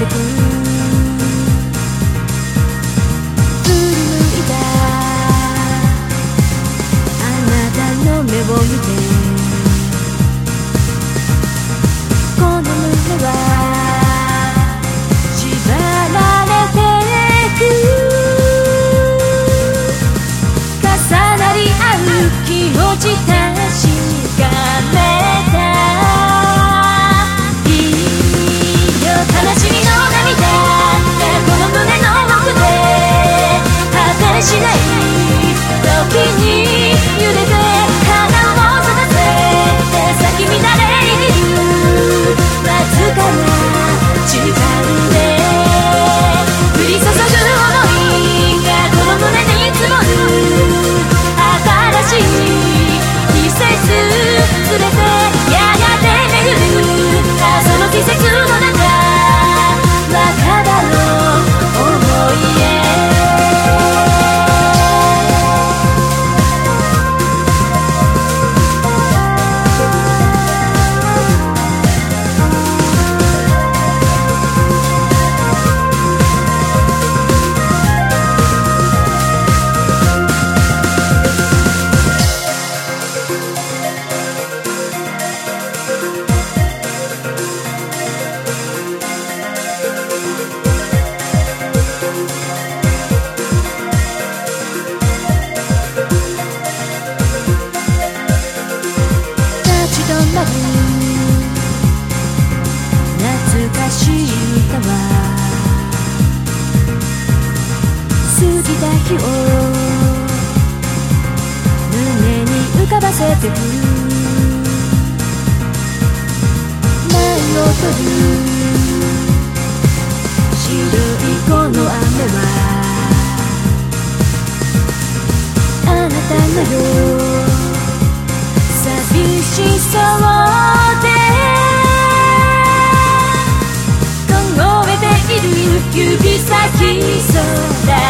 てくり向いたあなたの目を見てこの胸は縛られていく。重なり合う気持ちを胸に浮かばせてく舞をとる白いこの雨はあなたのよ寂しそうで凍えている指先空